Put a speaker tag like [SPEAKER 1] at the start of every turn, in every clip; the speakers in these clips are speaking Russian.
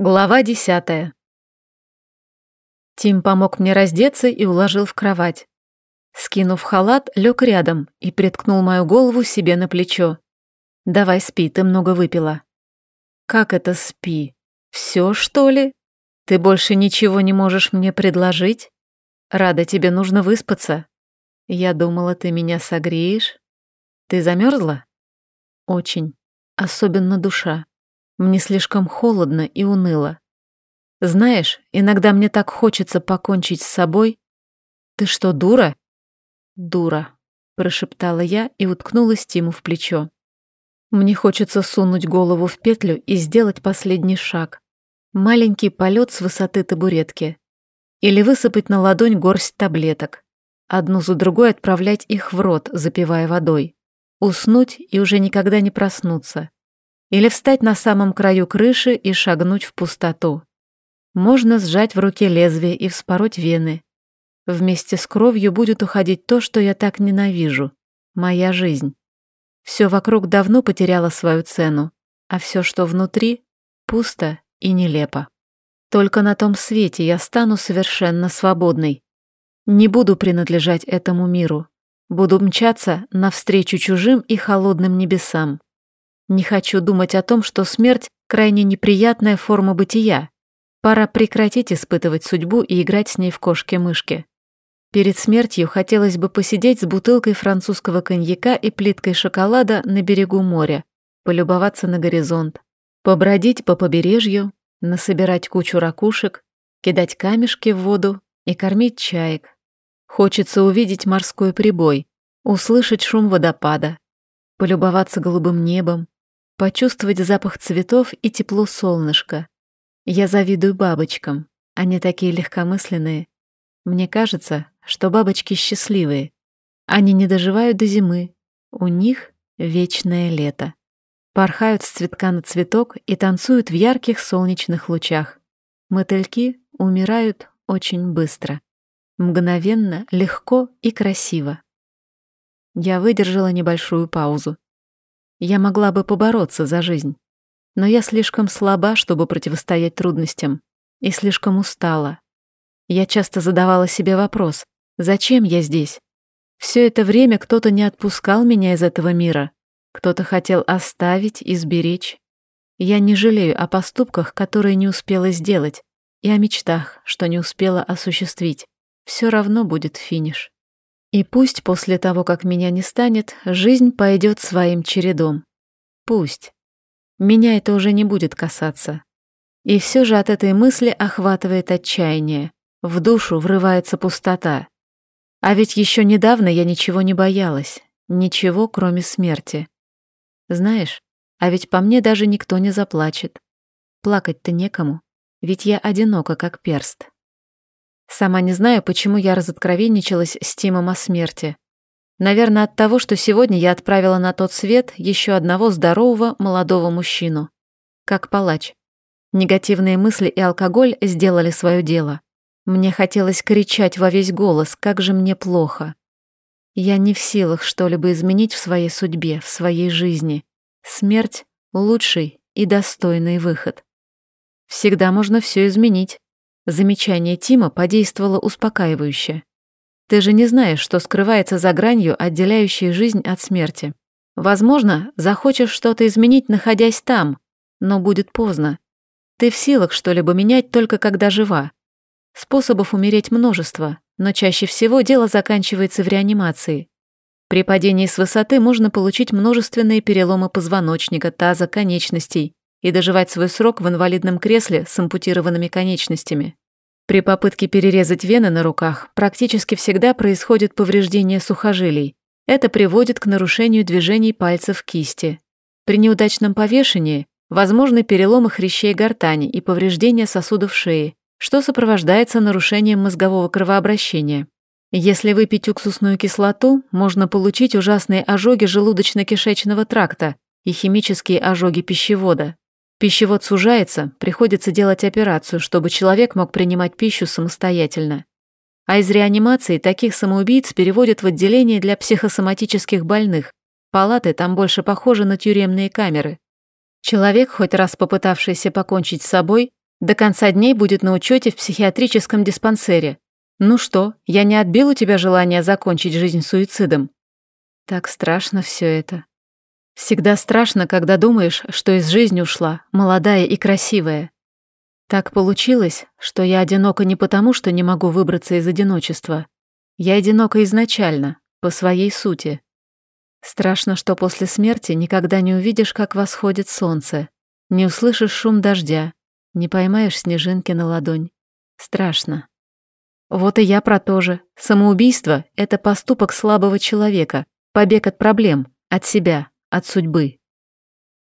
[SPEAKER 1] Глава десятая. Тим помог мне раздеться и уложил в кровать. Скинув халат, лег рядом и приткнул мою голову себе на плечо. «Давай спи, ты много выпила». «Как это спи? Все, что ли? Ты больше ничего не можешь мне предложить? Рада, тебе нужно выспаться. Я думала, ты меня согреешь. Ты замерзла? Очень. Особенно душа. Мне слишком холодно и уныло. Знаешь, иногда мне так хочется покончить с собой. Ты что, дура? Дура, прошептала я и уткнулась Тиму в плечо. Мне хочется сунуть голову в петлю и сделать последний шаг. Маленький полет с высоты табуретки. Или высыпать на ладонь горсть таблеток. Одну за другой отправлять их в рот, запивая водой. Уснуть и уже никогда не проснуться. Или встать на самом краю крыши и шагнуть в пустоту. Можно сжать в руке лезвие и вспороть вены. Вместе с кровью будет уходить то, что я так ненавижу. Моя жизнь. Все вокруг давно потеряло свою цену, а все, что внутри, пусто и нелепо. Только на том свете я стану совершенно свободной. Не буду принадлежать этому миру. Буду мчаться навстречу чужим и холодным небесам. Не хочу думать о том, что смерть — крайне неприятная форма бытия. Пора прекратить испытывать судьбу и играть с ней в кошки-мышки. Перед смертью хотелось бы посидеть с бутылкой французского коньяка и плиткой шоколада на берегу моря, полюбоваться на горизонт, побродить по побережью, насобирать кучу ракушек, кидать камешки в воду и кормить чаек. Хочется увидеть морской прибой, услышать шум водопада, полюбоваться голубым небом, почувствовать запах цветов и тепло солнышка. Я завидую бабочкам, они такие легкомысленные. Мне кажется, что бабочки счастливые. Они не доживают до зимы, у них вечное лето. Порхают с цветка на цветок и танцуют в ярких солнечных лучах. Мотыльки умирают очень быстро. Мгновенно, легко и красиво. Я выдержала небольшую паузу. Я могла бы побороться за жизнь. Но я слишком слаба, чтобы противостоять трудностям, и слишком устала. Я часто задавала себе вопрос, зачем я здесь? Все это время кто-то не отпускал меня из этого мира, кто-то хотел оставить и сберечь. Я не жалею о поступках, которые не успела сделать, и о мечтах, что не успела осуществить. Все равно будет финиш. И пусть после того, как меня не станет, жизнь пойдет своим чередом. Пусть. Меня это уже не будет касаться. И все же от этой мысли охватывает отчаяние. В душу врывается пустота. А ведь еще недавно я ничего не боялась. Ничего, кроме смерти. Знаешь, а ведь по мне даже никто не заплачет. Плакать-то некому, ведь я одинока, как перст. Сама не знаю, почему я разоткровенничалась с Тимом о смерти. Наверное, от того, что сегодня я отправила на тот свет еще одного здорового молодого мужчину. Как палач. Негативные мысли и алкоголь сделали свое дело. Мне хотелось кричать во весь голос, как же мне плохо. Я не в силах что-либо изменить в своей судьбе, в своей жизни. Смерть — лучший и достойный выход. Всегда можно все изменить. Замечание Тима подействовало успокаивающе. Ты же не знаешь, что скрывается за гранью, отделяющей жизнь от смерти. Возможно, захочешь что-то изменить, находясь там, но будет поздно. Ты в силах что-либо менять только когда жива. Способов умереть множество, но чаще всего дело заканчивается в реанимации. При падении с высоты можно получить множественные переломы позвоночника, таза, конечностей, и доживать свой срок в инвалидном кресле с ампутированными конечностями. При попытке перерезать вены на руках практически всегда происходит повреждение сухожилий. Это приводит к нарушению движений пальцев кисти. При неудачном повешении возможны переломы хрящей гортани и повреждения сосудов шеи, что сопровождается нарушением мозгового кровообращения. Если выпить уксусную кислоту, можно получить ужасные ожоги желудочно-кишечного тракта и химические ожоги пищевода. Пищевод сужается, приходится делать операцию, чтобы человек мог принимать пищу самостоятельно. А из реанимации таких самоубийц переводят в отделение для психосоматических больных. Палаты там больше похожи на тюремные камеры. Человек, хоть раз попытавшийся покончить с собой, До конца дней будет на учете в психиатрическом диспансере. Ну что, я не отбил у тебя желание закончить жизнь суицидом? Так страшно все это. Всегда страшно, когда думаешь, что из жизни ушла, молодая и красивая. Так получилось, что я одинока не потому, что не могу выбраться из одиночества. Я одинока изначально, по своей сути. Страшно, что после смерти никогда не увидишь, как восходит солнце, не услышишь шум дождя, не поймаешь снежинки на ладонь. Страшно. Вот и я про то же. Самоубийство — это поступок слабого человека, побег от проблем, от себя, от судьбы.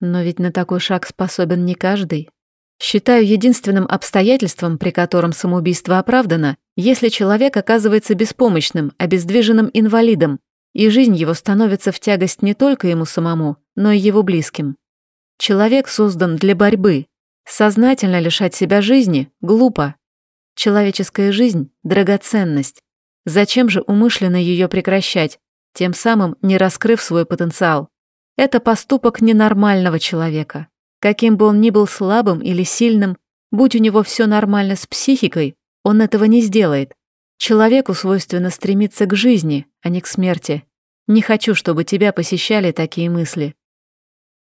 [SPEAKER 1] Но ведь на такой шаг способен не каждый. Считаю единственным обстоятельством, при котором самоубийство оправдано, если человек оказывается беспомощным, обездвиженным инвалидом, и жизнь его становится в тягость не только ему самому, но и его близким. Человек создан для борьбы, Сознательно лишать себя жизни глупо. Человеческая жизнь – драгоценность. Зачем же умышленно ее прекращать, тем самым не раскрыв свой потенциал? Это поступок ненормального человека. Каким бы он ни был слабым или сильным, будь у него все нормально с психикой, он этого не сделает. Человеку свойственно стремиться к жизни, а не к смерти. Не хочу, чтобы тебя посещали такие мысли.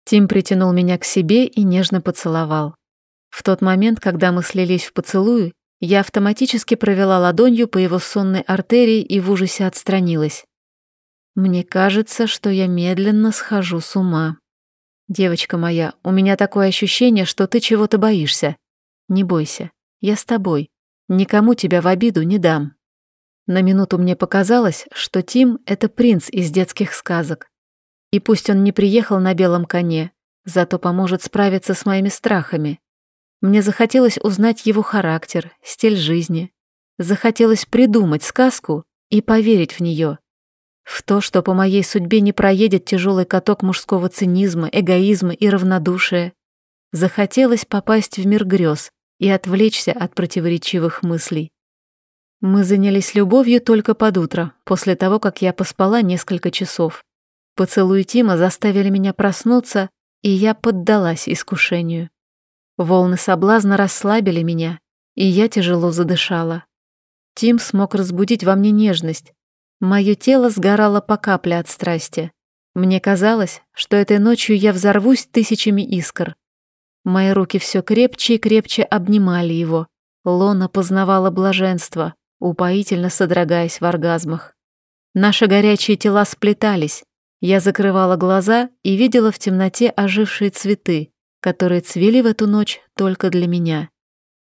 [SPEAKER 1] Тим притянул меня к себе и нежно поцеловал. В тот момент, когда мы слились в поцелую, я автоматически провела ладонью по его сонной артерии и в ужасе отстранилась. Мне кажется, что я медленно схожу с ума. Девочка моя, у меня такое ощущение, что ты чего-то боишься. Не бойся, я с тобой. Никому тебя в обиду не дам. На минуту мне показалось, что Тим — это принц из детских сказок. И пусть он не приехал на белом коне, зато поможет справиться с моими страхами. Мне захотелось узнать его характер, стиль жизни. Захотелось придумать сказку и поверить в нее. В то, что по моей судьбе не проедет тяжелый каток мужского цинизма, эгоизма и равнодушия. Захотелось попасть в мир грез и отвлечься от противоречивых мыслей. Мы занялись любовью только под утро, после того, как я поспала несколько часов. Поцелуи Тима заставили меня проснуться, и я поддалась искушению. Волны соблазна расслабили меня, и я тяжело задышала. Тим смог разбудить во мне нежность. Мое тело сгорало по капле от страсти. Мне казалось, что этой ночью я взорвусь тысячами искр. Мои руки все крепче и крепче обнимали его. Лона познавала блаженство, упоительно содрогаясь в оргазмах. Наши горячие тела сплетались. Я закрывала глаза и видела в темноте ожившие цветы, которые цвели в эту ночь только для меня.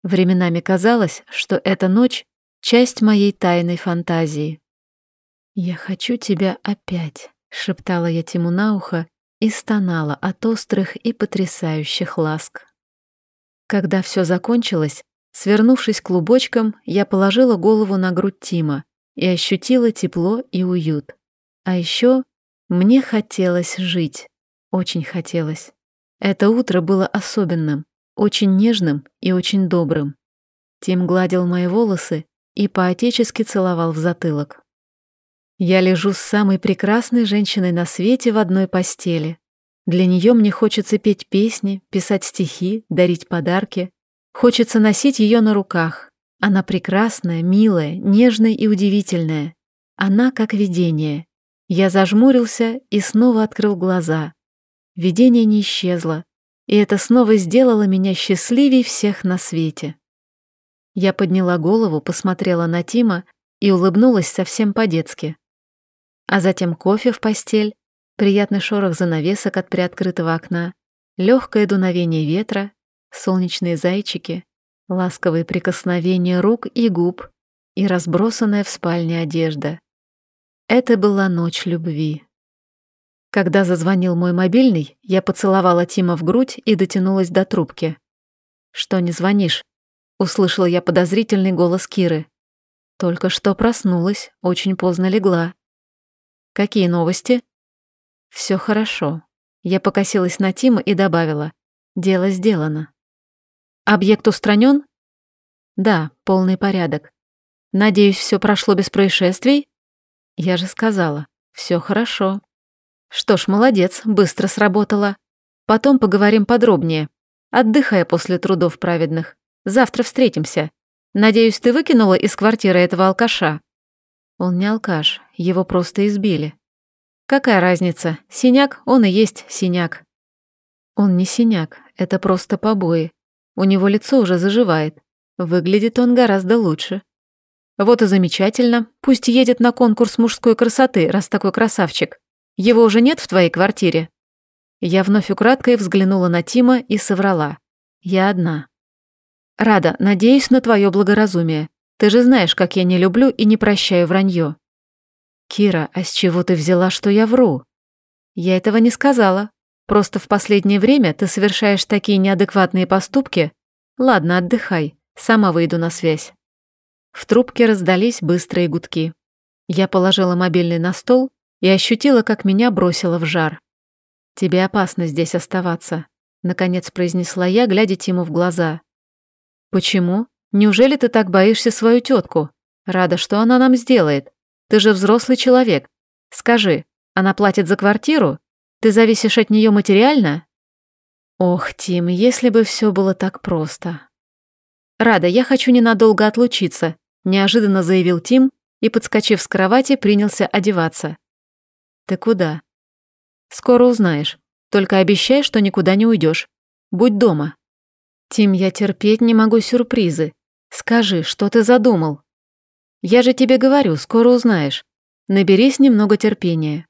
[SPEAKER 1] Временами казалось, что эта ночь — часть моей тайной фантазии. «Я хочу тебя опять», — шептала я Тиму на ухо и стонала от острых и потрясающих ласк. Когда все закончилось, свернувшись клубочком, я положила голову на грудь Тима и ощутила тепло и уют. А еще мне хотелось жить, очень хотелось. Это утро было особенным, очень нежным и очень добрым. Тим гладил мои волосы и поотечески целовал в затылок. Я лежу с самой прекрасной женщиной на свете в одной постели. Для нее мне хочется петь песни, писать стихи, дарить подарки. Хочется носить ее на руках. Она прекрасная, милая, нежная и удивительная. Она как видение. Я зажмурился и снова открыл глаза. Видение не исчезло, и это снова сделало меня счастливей всех на свете. Я подняла голову, посмотрела на Тима и улыбнулась совсем по-детски. А затем кофе в постель, приятный шорох занавесок от приоткрытого окна, легкое дуновение ветра, солнечные зайчики, ласковые прикосновения рук и губ и разбросанная в спальне одежда. Это была ночь любви. Когда зазвонил мой мобильный, я поцеловала Тима в грудь и дотянулась до трубки. «Что не звонишь?» — услышала я подозрительный голос Киры. «Только что проснулась, очень поздно легла». «Какие новости?» «Все хорошо». Я покосилась на Тима и добавила. «Дело сделано». «Объект устранен?» «Да, полный порядок. Надеюсь, все прошло без происшествий?» «Я же сказала, все хорошо». Что ж, молодец, быстро сработала. Потом поговорим подробнее. Отдыхая после трудов праведных. Завтра встретимся. Надеюсь, ты выкинула из квартиры этого алкаша?» Он не алкаш, его просто избили. Какая разница? Синяк, он и есть синяк. Он не синяк, это просто побои. У него лицо уже заживает. Выглядит он гораздо лучше. Вот и замечательно. Пусть едет на конкурс мужской красоты, раз такой красавчик. Его уже нет в твоей квартире? Я вновь украдкой взглянула на Тима и соврала. Я одна. Рада, надеюсь на твое благоразумие. Ты же знаешь, как я не люблю и не прощаю вранье. Кира, а с чего ты взяла, что я вру? Я этого не сказала. Просто в последнее время ты совершаешь такие неадекватные поступки. Ладно, отдыхай. Сама выйду на связь. В трубке раздались быстрые гудки. Я положила мобильный на стол и ощутила, как меня бросило в жар. «Тебе опасно здесь оставаться», — наконец произнесла я, глядя Тиму в глаза. «Почему? Неужели ты так боишься свою тетку? Рада, что она нам сделает. Ты же взрослый человек. Скажи, она платит за квартиру? Ты зависишь от нее материально?» «Ох, Тим, если бы все было так просто». «Рада, я хочу ненадолго отлучиться», — неожиданно заявил Тим и, подскочив с кровати, принялся одеваться. «Ты куда?» Скоро узнаешь. Только обещай, что никуда не уйдешь. Будь дома. Тим, я терпеть не могу сюрпризы. Скажи, что ты задумал? Я же тебе говорю, скоро узнаешь. Наберись немного терпения.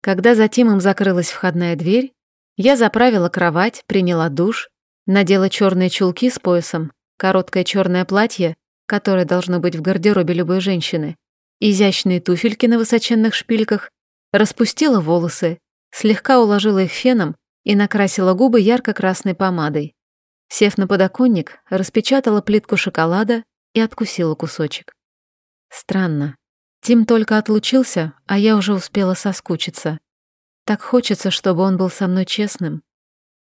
[SPEAKER 1] Когда за Тимом закрылась входная дверь, я заправила кровать, приняла душ, надела черные чулки с поясом, короткое черное платье, которое должно быть в гардеробе любой женщины, изящные туфельки на высоченных шпильках, распустила волосы, слегка уложила их феном и накрасила губы ярко-красной помадой. Сев на подоконник, распечатала плитку шоколада и откусила кусочек. Странно. Тим только отлучился, а я уже успела соскучиться. Так хочется, чтобы он был со мной честным.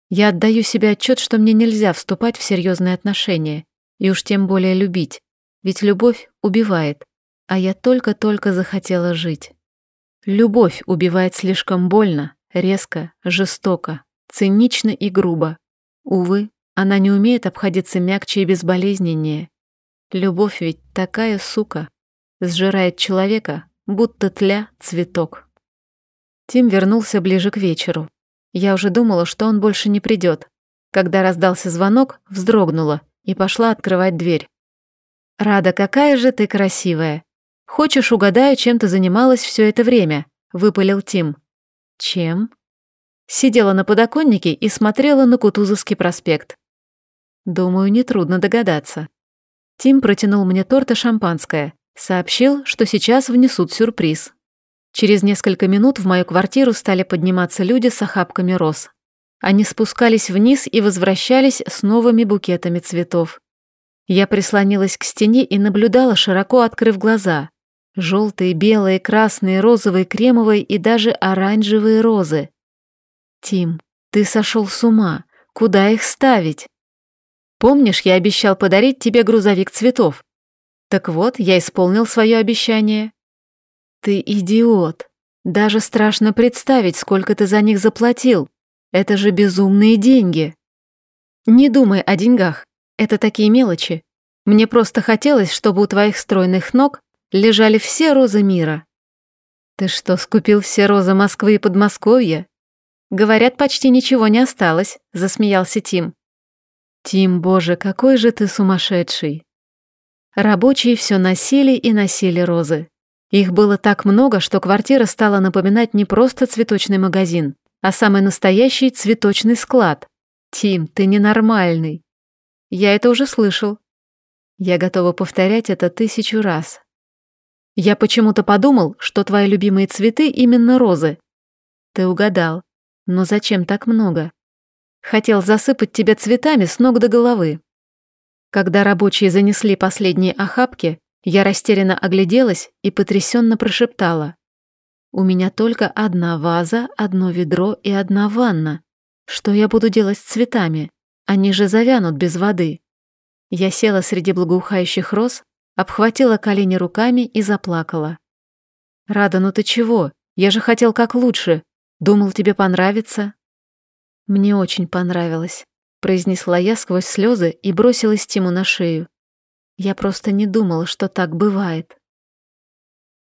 [SPEAKER 1] Я отдаю себе отчет, что мне нельзя вступать в серьезные отношения, и уж тем более любить, ведь любовь убивает, а я только-только захотела жить. Любовь убивает слишком больно, резко, жестоко, цинично и грубо. Увы, она не умеет обходиться мягче и безболезненнее. Любовь ведь такая сука, сжирает человека, будто тля цветок. Тим вернулся ближе к вечеру. Я уже думала, что он больше не придет. Когда раздался звонок, вздрогнула и пошла открывать дверь. «Рада, какая же ты красивая!» «Хочешь, угадаю, чем ты занималась все это время?» — выпалил Тим. «Чем?» Сидела на подоконнике и смотрела на Кутузовский проспект. Думаю, нетрудно догадаться. Тим протянул мне торт и шампанское, сообщил, что сейчас внесут сюрприз. Через несколько минут в мою квартиру стали подниматься люди с охапками роз. Они спускались вниз и возвращались с новыми букетами цветов. Я прислонилась к стене и наблюдала, широко открыв глаза. Желтые, белые, красные, розовые, кремовые и даже оранжевые розы. Тим, ты сошел с ума. Куда их ставить? Помнишь, я обещал подарить тебе грузовик цветов? Так вот, я исполнил свое обещание. Ты идиот. Даже страшно представить, сколько ты за них заплатил. Это же безумные деньги. Не думай о деньгах. Это такие мелочи. Мне просто хотелось, чтобы у твоих стройных ног лежали все розы мира. Ты что, скупил все розы Москвы и Подмосковья? Говорят, почти ничего не осталось, засмеялся Тим. Тим, боже, какой же ты сумасшедший. Рабочие все носили и носили розы. Их было так много, что квартира стала напоминать не просто цветочный магазин, а самый настоящий цветочный склад. Тим, ты ненормальный. Я это уже слышал. Я готова повторять это тысячу раз. Я почему-то подумал, что твои любимые цветы именно розы. Ты угадал. Но зачем так много? Хотел засыпать тебя цветами с ног до головы. Когда рабочие занесли последние охапки, я растерянно огляделась и потрясенно прошептала. «У меня только одна ваза, одно ведро и одна ванна. Что я буду делать с цветами? Они же завянут без воды». Я села среди благоухающих роз, обхватила колени руками и заплакала. «Рада, ну ты чего? Я же хотел как лучше. Думал, тебе понравится». Мне очень понравилось. произнесла я сквозь слезы и бросилась Тиму на шею. Я просто не думала, что так бывает.